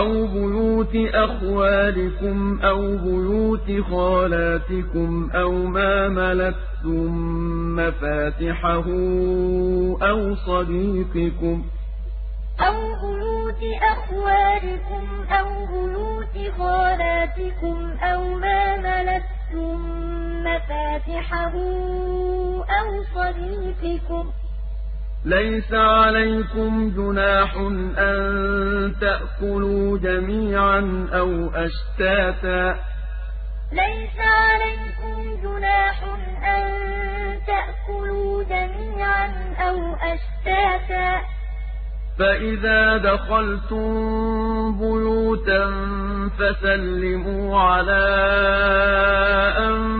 أو بيوت أخوالكم أو بيوت خالاتكم أو ما ملكتم مفاتحه أو صديقكم أو بيوت أخوالكم أو بيوت خالاتكم أو ما ملكتم مفاتحه أو صديقكم ليس عليكم جناح أن تأكلوا جميعا أو أشتاتا. ليس عليكم جناح أن تأكلوا جميعا أو أشتاتا. فإذا دخلتم بيوتا فسلموا على أنفسكم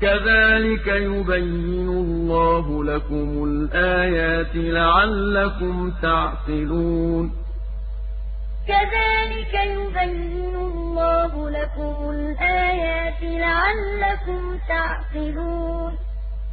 كذلك يبين الله لكم الآيات لعلكم تعقلون. كذلك يبين الله لكم الآيات لعلكم تعقلون.